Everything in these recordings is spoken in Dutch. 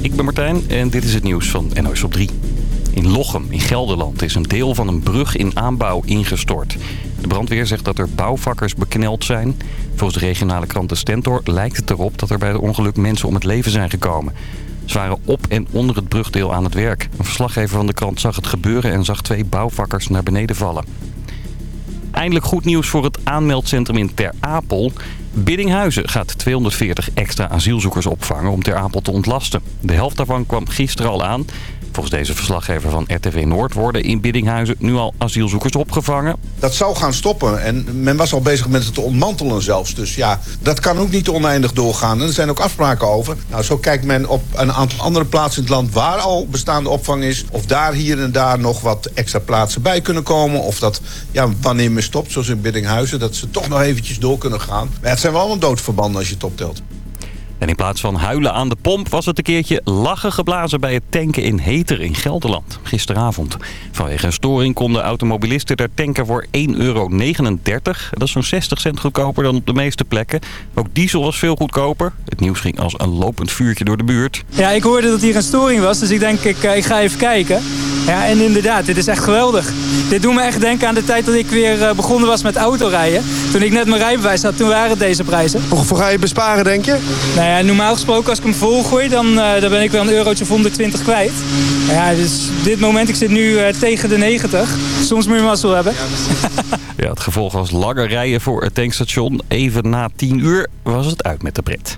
Ik ben Martijn en dit is het nieuws van NOS op 3. In Lochem, in Gelderland, is een deel van een brug in aanbouw ingestort. De brandweer zegt dat er bouwvakkers bekneld zijn. Volgens de regionale krant De Stentor lijkt het erop dat er bij het ongeluk mensen om het leven zijn gekomen. Ze waren op en onder het brugdeel aan het werk. Een verslaggever van de krant zag het gebeuren en zag twee bouwvakkers naar beneden vallen. Eindelijk goed nieuws voor het aanmeldcentrum in Ter Apel. Biddinghuizen gaat 240 extra asielzoekers opvangen om Ter Apel te ontlasten. De helft daarvan kwam gisteren al aan. Volgens deze verslaggever van RTV Noord worden in Biddinghuizen nu al asielzoekers opgevangen. Dat zou gaan stoppen en men was al bezig met het te ontmantelen zelfs. Dus ja, dat kan ook niet oneindig doorgaan. Er zijn ook afspraken over. Nou, zo kijkt men op een aantal andere plaatsen in het land waar al bestaande opvang is. Of daar hier en daar nog wat extra plaatsen bij kunnen komen. Of dat, ja, wanneer men stopt, zoals in Biddinghuizen, dat ze toch nog eventjes door kunnen gaan. Maar het zijn wel allemaal doodverbanden als je het optelt. En in plaats van huilen aan de pomp was het een keertje lachen geblazen bij het tanken in Heter in Gelderland. Gisteravond. Vanwege een storing konden automobilisten daar tanken voor 1,39 euro. Dat is zo'n 60 cent goedkoper dan op de meeste plekken. Ook diesel was veel goedkoper. Het nieuws ging als een lopend vuurtje door de buurt. Ja, ik hoorde dat hier een storing was, dus ik denk ik, eh, ik ga even kijken. Ja, en inderdaad, dit is echt geweldig. Dit doet me echt denken aan de tijd dat ik weer eh, begonnen was met autorijden. Toen ik net mijn rijbewijs had, toen waren het deze prijzen. Hoeveel ga je besparen, denk je? Nou ja, normaal gesproken als ik hem volgooi, dan, uh, dan ben ik wel een eurotje of 120 kwijt. Ja, dus dit moment, ik zit nu uh, tegen de 90. Soms moet je mazzel hebben. ja, het gevolg was langer rijden voor het tankstation. Even na 10 uur was het uit met de pret.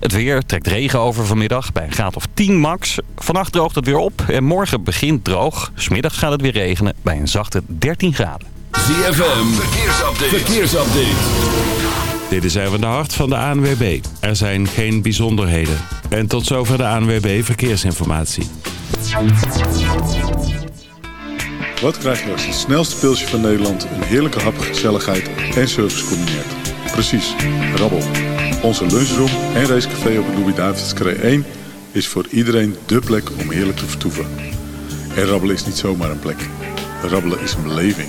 Het weer trekt regen over vanmiddag bij een graad of 10 max. Vannacht droogt het weer op en morgen begint droog. Smiddags gaat het weer regenen bij een zachte 13 graden. ZFM, verkeersupdate. verkeersupdate. Dit is even de hart van de ANWB. Er zijn geen bijzonderheden. En tot zover de ANWB Verkeersinformatie. Wat krijg je als het snelste pilsje van Nederland... een heerlijke hap, gezelligheid en service combineert? Precies, rabbel. Onze lunchroom en racecafé op de Louis-David's 1 is voor iedereen dé plek om heerlijk te vertoeven. En rabbelen is niet zomaar een plek. Rabbelen is een beleving.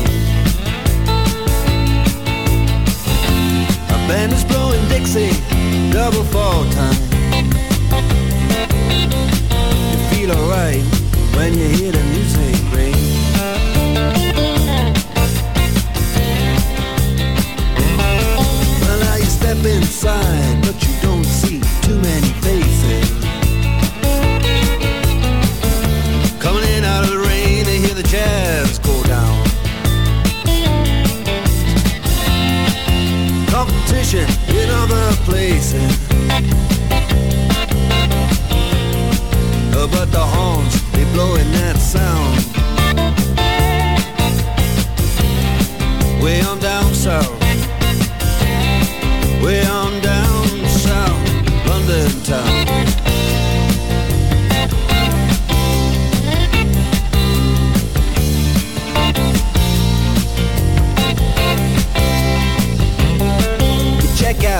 band is blowing Dixie, double fall time. You feel alright when you hear the music Competition in other places. Uh, but the horns, they blowing that sound. Way on down south.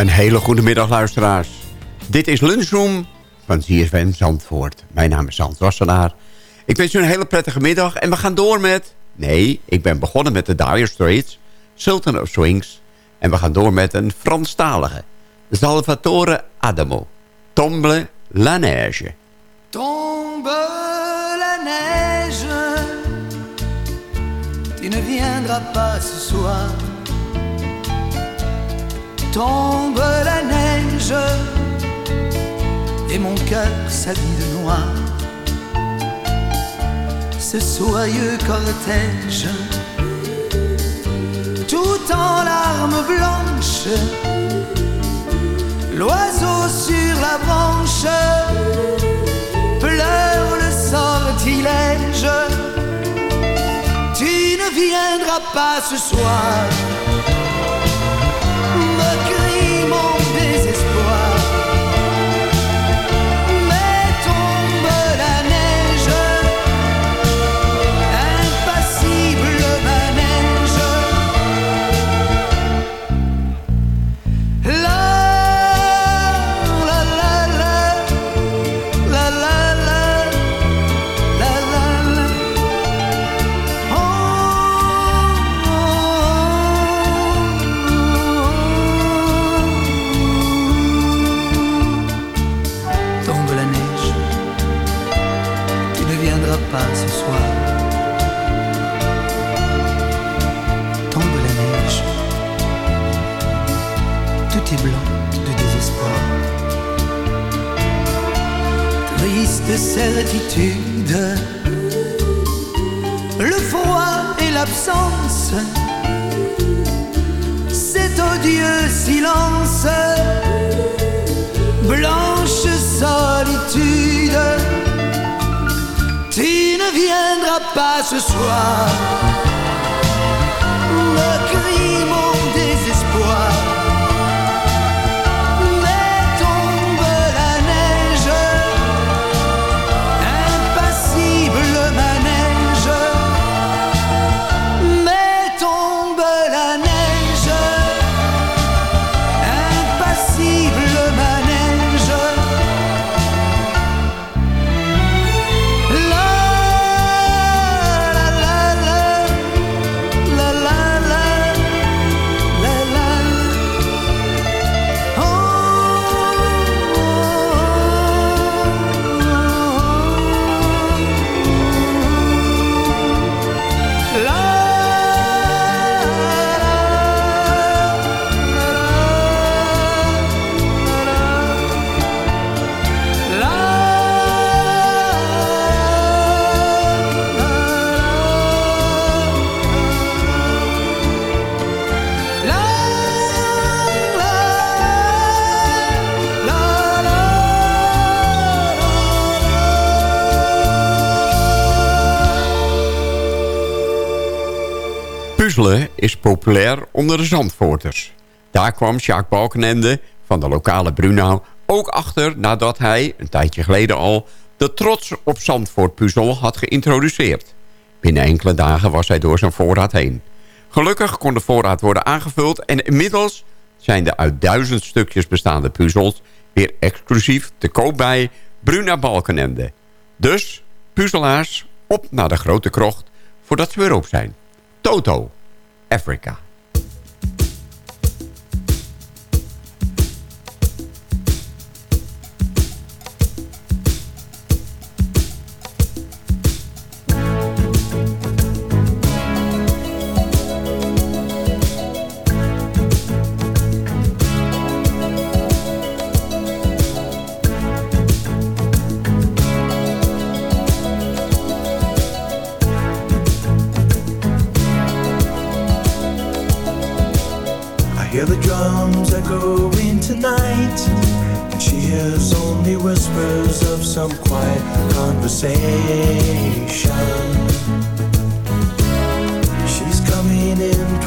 Een hele goede middag, luisteraars. Dit is Lunchroom van ZFM Zandvoort. Mijn naam is Hans Wassenaar. Ik wens u een hele prettige middag en we gaan door met... Nee, ik ben begonnen met de Dire Straits, Sultan of Swings... en we gaan door met een Franstalige. Salvatore Adamo. Tombe la neige. Tombe la neige, tu ne viendras pas ce soir. Tombe la neige, et mon cœur s'habille de noir. Ce soyeux cortège, tout en larmes blanches, l'oiseau sur la branche pleure le sortilège. Tu ne viendras pas ce soir, Certitude, le froid et l'absence, cet odieux silence, blanche solitude. Tu ne viendras pas ce soir Puzzelen is populair onder de Zandvoorters. Daar kwam Jacques Balkenende van de lokale Brunau ook achter... nadat hij, een tijdje geleden al, de trots op Zandvoort puzzel had geïntroduceerd. Binnen enkele dagen was hij door zijn voorraad heen. Gelukkig kon de voorraad worden aangevuld... en inmiddels zijn de uit duizend stukjes bestaande puzzels... weer exclusief te koop bij Bruna Balkenende. Dus, puzzelaars, op naar de grote krocht... voordat ze weer op zijn. Toto, Africa.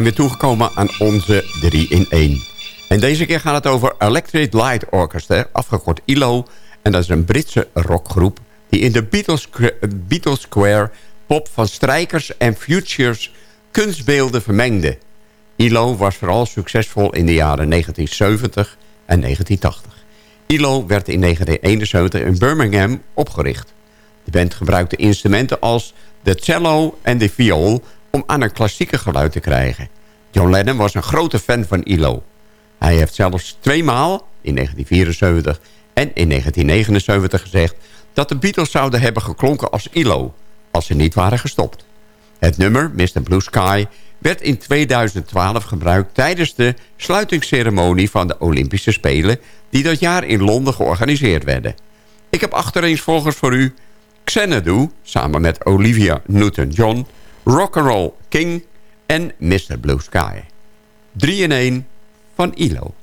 We zijn weer toegekomen aan onze 3 in 1. En deze keer gaat het over Electric Light Orchestra, afgekort ILO. En dat is een Britse rockgroep die in de Beatles, Beatles Square pop van strijkers en futures kunstbeelden vermengde. ILO was vooral succesvol in de jaren 1970 en 1980. ILO werd in 1971 in Birmingham opgericht. De band gebruikte instrumenten als de cello en de viool... om aan een klassieke geluid te krijgen. John Lennon was een grote fan van ILO. Hij heeft zelfs tweemaal, in 1974 en in 1979 gezegd... dat de Beatles zouden hebben geklonken als ILO... als ze niet waren gestopt. Het nummer, Mr. Blue Sky, werd in 2012 gebruikt... tijdens de sluitingsceremonie van de Olympische Spelen... die dat jaar in Londen georganiseerd werden. Ik heb achtereenvolgens voor u Xanadu... samen met Olivia Newton-John... Rock'n'Roll King en Mr. Blue Sky. 3 in 1 van ILO.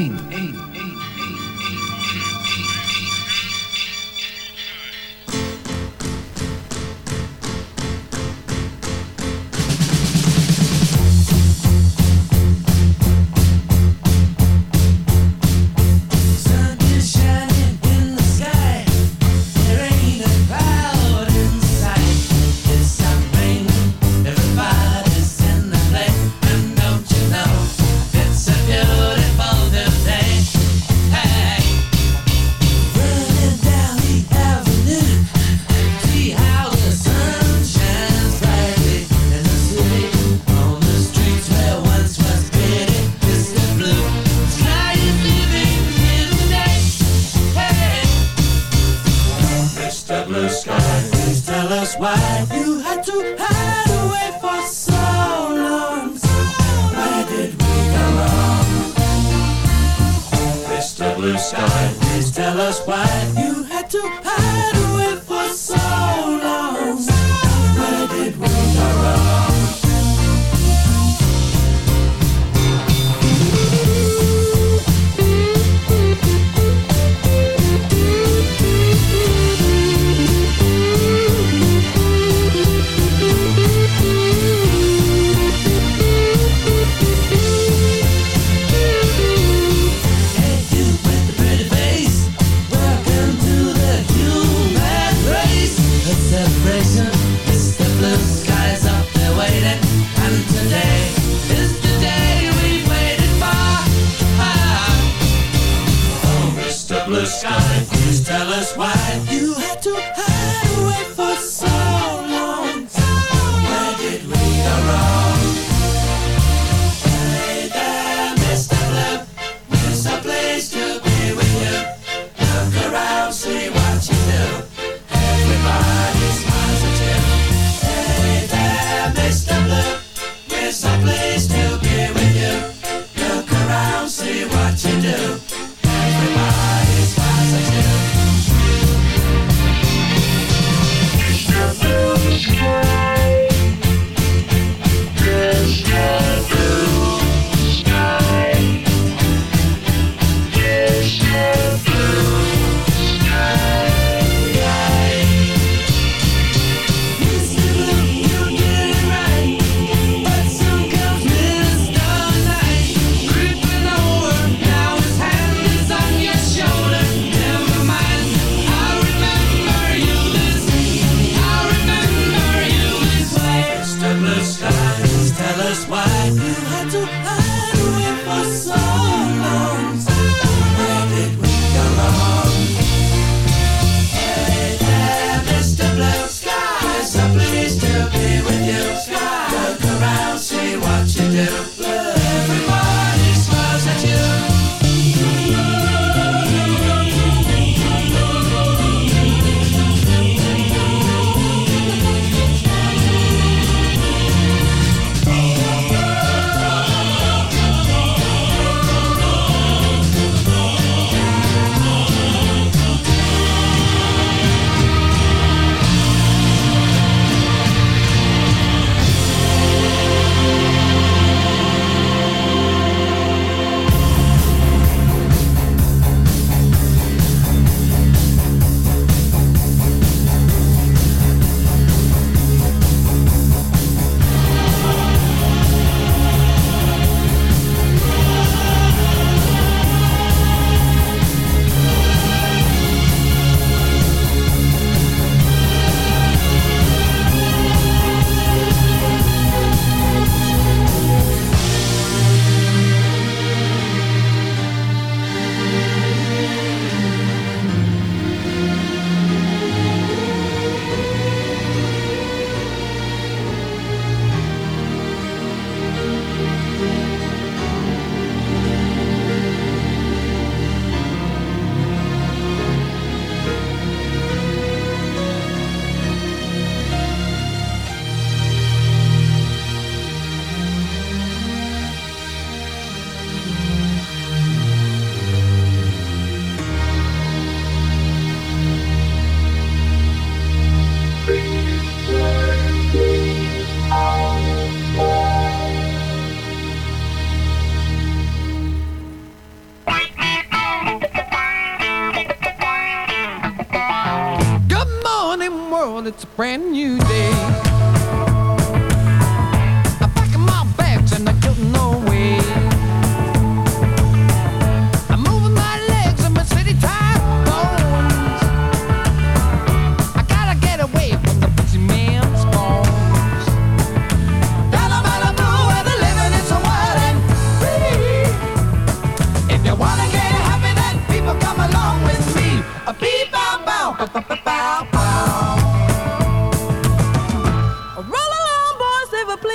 aim, aim.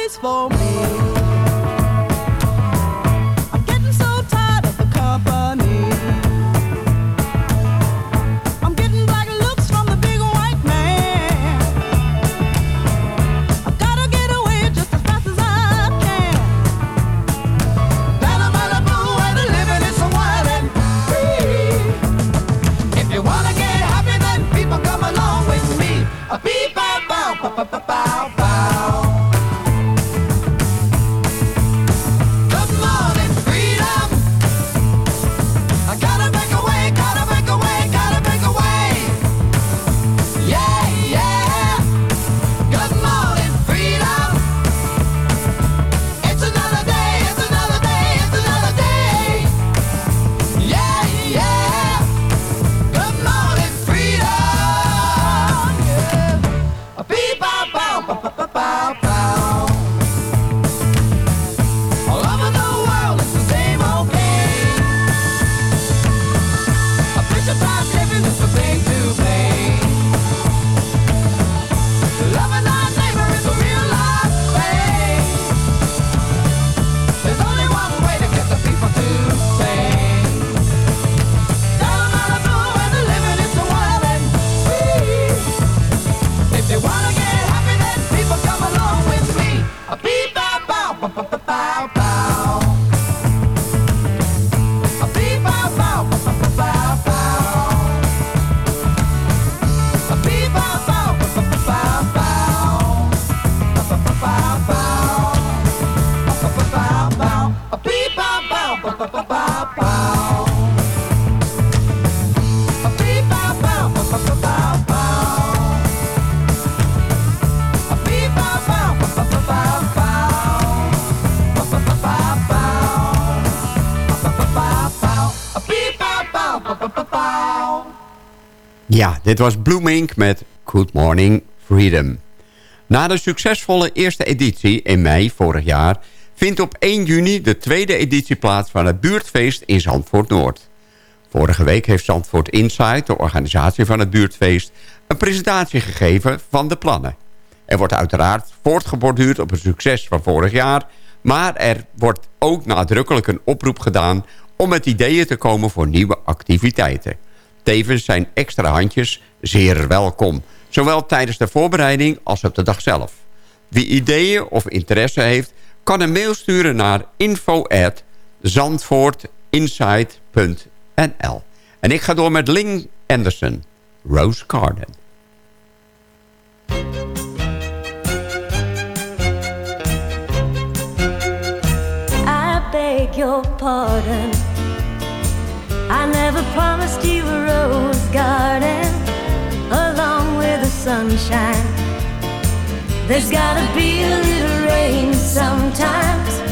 always for me. Ja, dit was Blooming met Good Morning Freedom. Na de succesvolle eerste editie in mei vorig jaar... vindt op 1 juni de tweede editie plaats van het buurtfeest in Zandvoort-Noord. Vorige week heeft Zandvoort Insight, de organisatie van het buurtfeest... een presentatie gegeven van de plannen. Er wordt uiteraard voortgeborduurd op het succes van vorig jaar... maar er wordt ook nadrukkelijk een oproep gedaan om met ideeën te komen voor nieuwe activiteiten. Tevens zijn extra handjes zeer welkom. Zowel tijdens de voorbereiding als op de dag zelf. Wie ideeën of interesse heeft, kan een mail sturen naar info@zandvoortinsight.nl. En ik ga door met Ling Anderson, Rose Garden. I beg your pardon I never promised you a rose garden along with the sunshine. There's gotta be a little rain sometimes.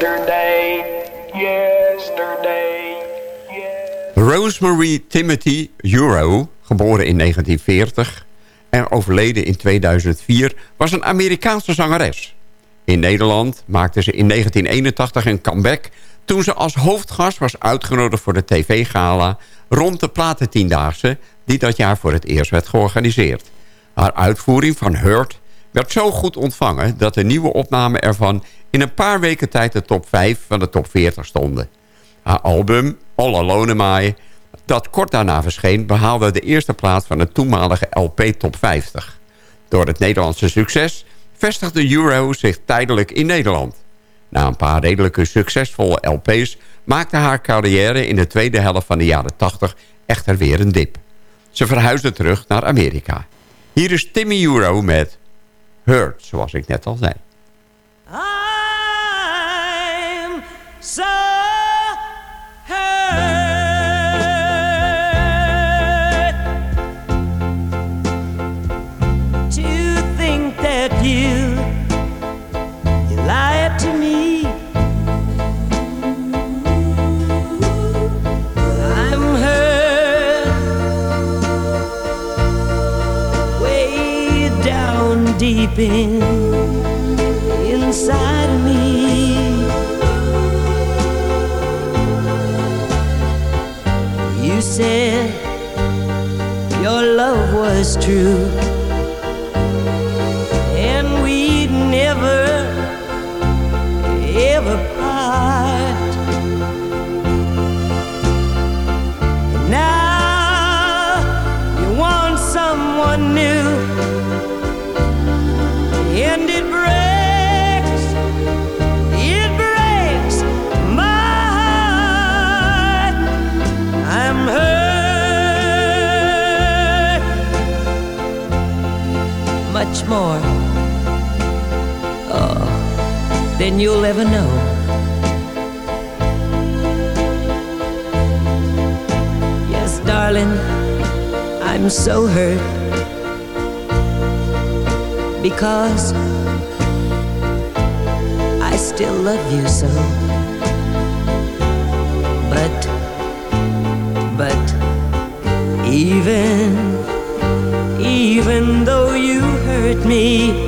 Yesterday, yesterday. Rosemary Timothy Euro, geboren in 1940 en overleden in 2004, was een Amerikaanse zangeres. In Nederland maakte ze in 1981 een comeback... toen ze als hoofdgast was uitgenodigd voor de tv-gala... rond de Platentiendaagse, die dat jaar voor het eerst werd georganiseerd. Haar uitvoering van Hurt werd zo goed ontvangen... dat de nieuwe opnamen ervan in een paar weken tijd de top 5 van de top 40 stonden. Haar album, All Alone Am I, dat kort daarna verscheen... behaalde de eerste plaats van de toenmalige LP Top 50. Door het Nederlandse succes vestigde Euro zich tijdelijk in Nederland. Na een paar redelijke succesvolle LP's... maakte haar carrière in de tweede helft van de jaren 80 echter weer een dip. Ze verhuisde terug naar Amerika. Hier is Timmy Euro met Hurt, zoals ik net al zei. I'm inside of me. You said your love was true, more, oh, than you'll ever know. Yes, darling, I'm so hurt because I still love you so. But, but, even, even though you hurt me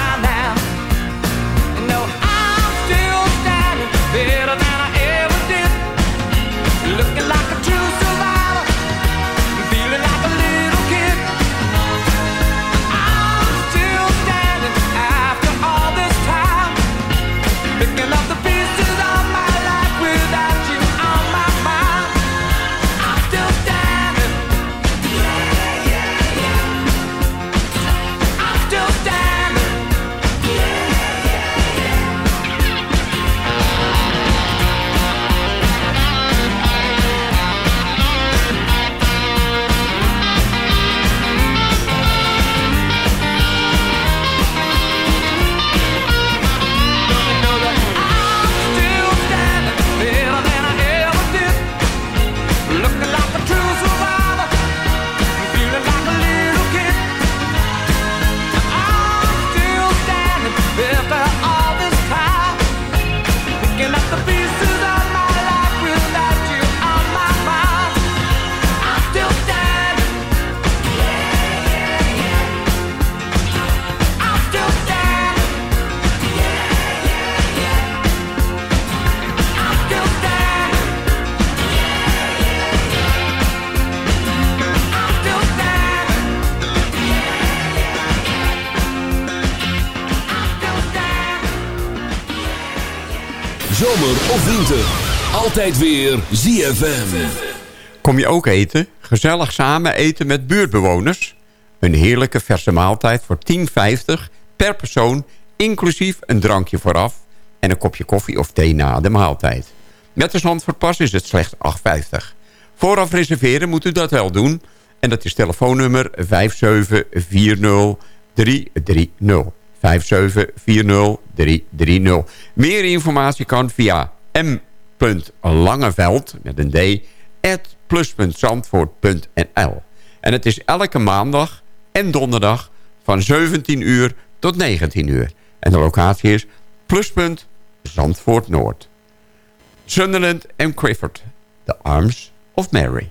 Altijd weer ZFM. Kom je ook eten? Gezellig samen eten met buurtbewoners? Een heerlijke verse maaltijd voor 10,50 per persoon... inclusief een drankje vooraf en een kopje koffie of thee na de maaltijd. Met de Zandvoortpas is het slechts 8,50. Vooraf reserveren moet u dat wel doen. En dat is telefoonnummer 5740330. 5740330. Meer informatie kan via m.langeveld met een d at plus.zandvoort.nl. En het is elke maandag en donderdag van 17 uur tot 19 uur. En de locatie is pluspunt Zandvoort Noord. Sunderland en Clifford, The Arms of Mary.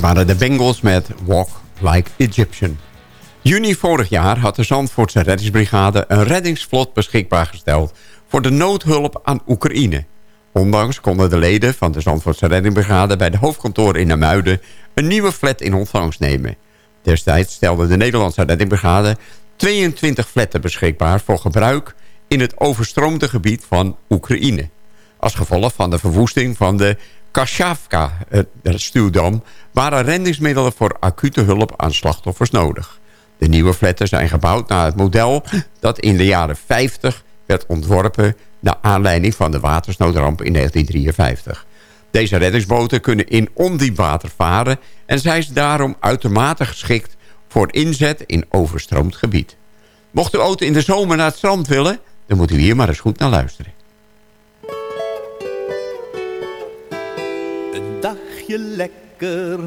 Waren de Bengals met Walk Like Egyptian. Juni vorig jaar had de Zandvoortse reddingsbrigade een reddingsvlot beschikbaar gesteld voor de noodhulp aan Oekraïne. Ondanks konden de leden van de Zandvoortse reddingsbrigade bij de hoofdkantoor in Namuiden een nieuwe flat in ontvangst nemen. Destijds stelde de Nederlandse reddingsbrigade 22 flatten beschikbaar voor gebruik in het overstroomde gebied van Oekraïne. Als gevolg van de verwoesting van de Kashavka-stuwdam... waren rendingsmiddelen voor acute hulp aan slachtoffers nodig. De nieuwe flatten zijn gebouwd naar het model dat in de jaren 50 werd ontworpen... naar aanleiding van de watersnoodramp in 1953. Deze reddingsboten kunnen in ondiep water varen... en zijn daarom uitermate geschikt voor inzet in overstroomd gebied. Mocht uw auto in de zomer naar het strand willen... dan moet u hier maar eens goed naar luisteren. dagje lekker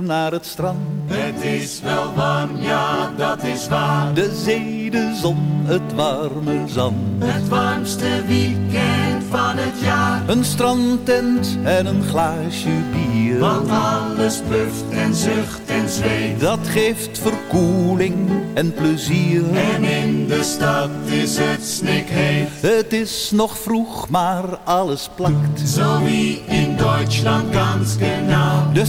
naar het strand. Het is wel warm, ja, dat is waar. De zee, de zon, het warme zand. Het warmste weekend van het jaar. Een strandtent en een glaasje bier. Want alles puft en zucht en zweet. Dat geeft verkoeling en plezier. En in de stad is het snikheet. Het is nog vroeg, maar alles plakt. Zo wie in Duitsland ganz genau. De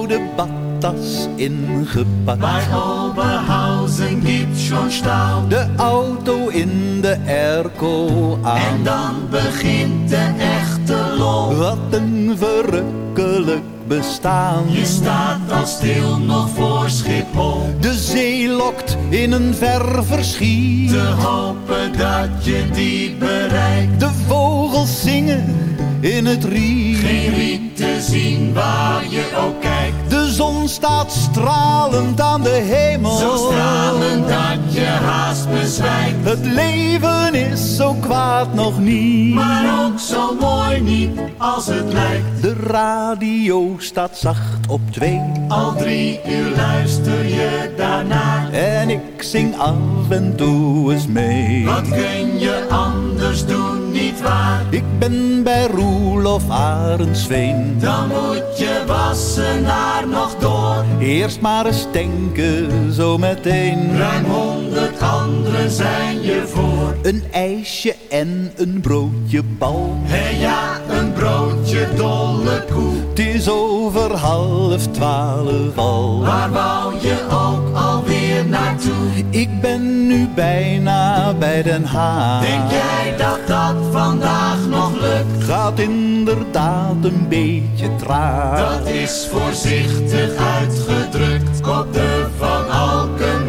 schoude badtas ingepakt. Bij Oberhausen gibt's schon Stau. De auto in de airco aan. En dan begint de echte lol. Wat een verrukkelijk bestaan. Je staat al stil nog voor Schiphol. De zee lokt in een ver verschiet. Te hopen dat je die bereikt. De vogels zingen in het riet. Geen riet te zien waar je ook kijkt. De zon staat stralend aan de hemel. Zo stralend dat je haast bezwijkt. Het leven is zo kwaad nog niet. Maar ook zo mooi niet als het lijkt. De radio staat zacht op twee. Al drie uur luister je daarnaar. En ik zing af en toe eens mee. Wat kun je anders doen, niet waar? Ik ben bij Roelof Arendsveen. Dan moet je Wassenaar nog door. Eerst maar eens denken, zo meteen. Ruim honderd anderen zijn je voor. Een ijsje en een broodje bal. Hé ja, een broodje dolle koe. Het is over half twaalf al. Waar wou je ook alweer naartoe? Ik ben nu bijna bij Den Haag. Denk jij dat dat vandaag nog lukt? Gaat inderdaad een beetje traag. Dat is voorzichtig uitgedrukt op de Van Alkemadelaan.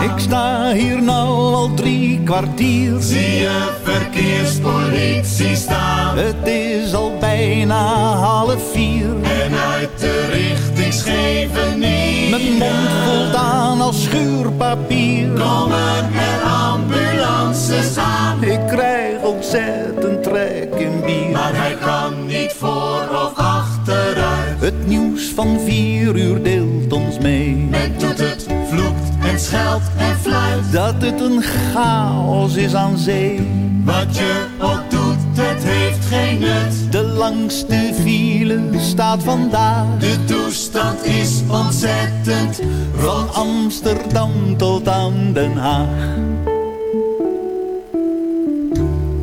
Ik sta hier nou al drie kwartier. Zie je verkeerspolitie staan. Het is al bijna half vier. En uit de richting Scheveningen. Mijn mond voldaan als schuurpapier. Komen er ambulances aan. Ik krijg ontzettend trek in bier. Maar hij kan niet voor of achteruit. Het nieuws van vier uur deelt ons mee. Men doet het, scheldt en fluit. Dat het een chaos is aan zee. Wat je ook doet, het heeft geen nut. De langste file staat vandaag. De toestand is ontzettend. Van Amsterdam tot aan Den Haag.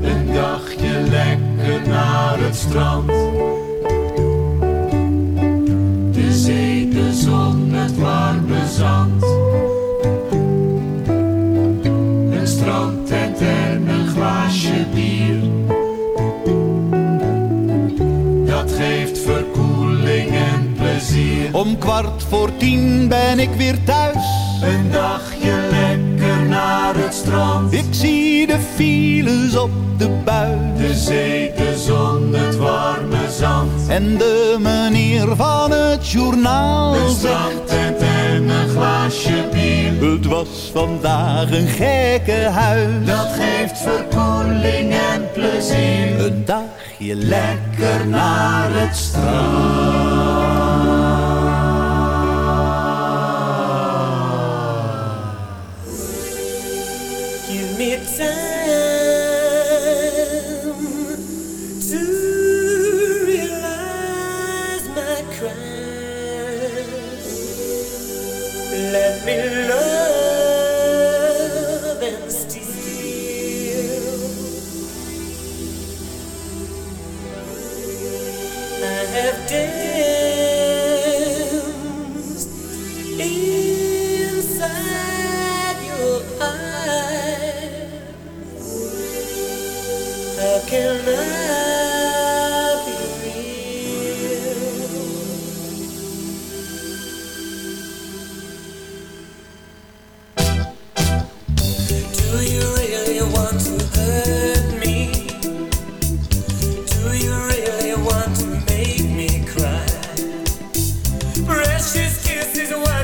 Een dagje lekker naar het strand. Voor tien ben ik weer thuis. Een dagje lekker naar het strand. Ik zie de files op de buis. De zee, de zon, het warme zand. En de meneer van het journaal Een strandtent en een glaasje bier. Het was vandaag een gekke huis. Dat geeft verkoeling en plezier. Een dagje Lekker naar het strand. precious kiss is.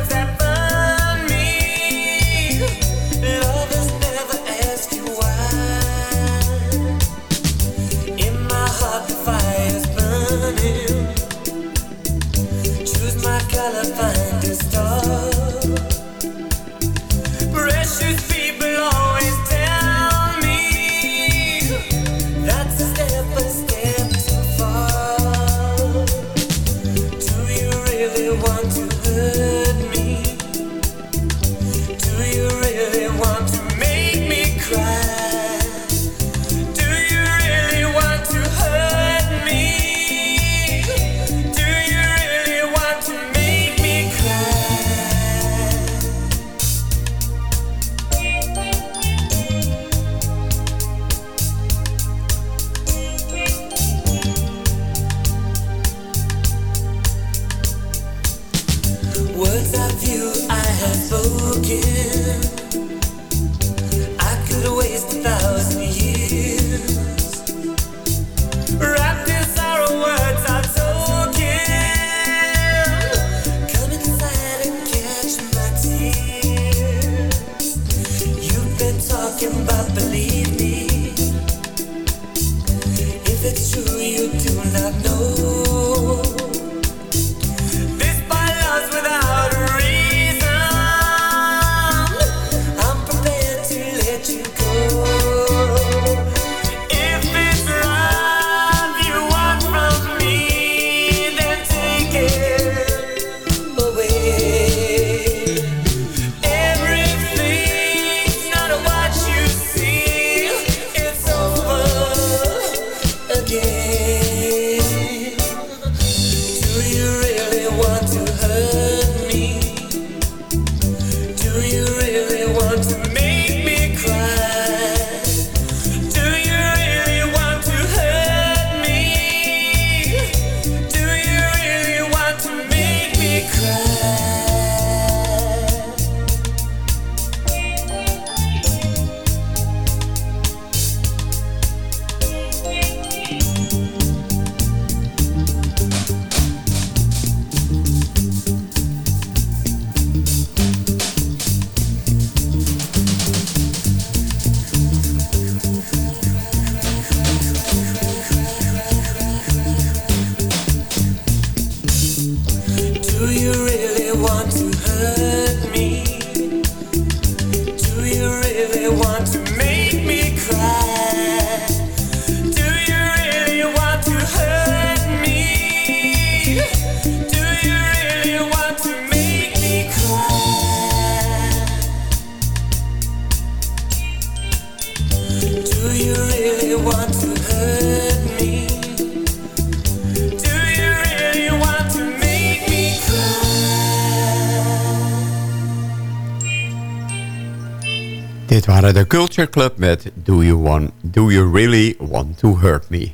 Club met Do You, want, Do you Really Want to Hurt Me?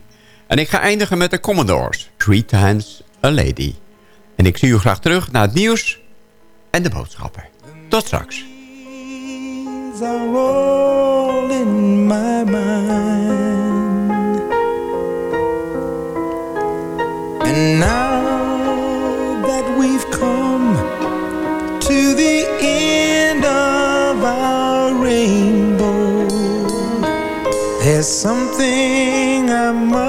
En ik ga eindigen met de Commodores. Three Times a Lady. En ik zie u graag terug naar het nieuws en de boodschappen. Tot straks. And now that we've come to the there's something I must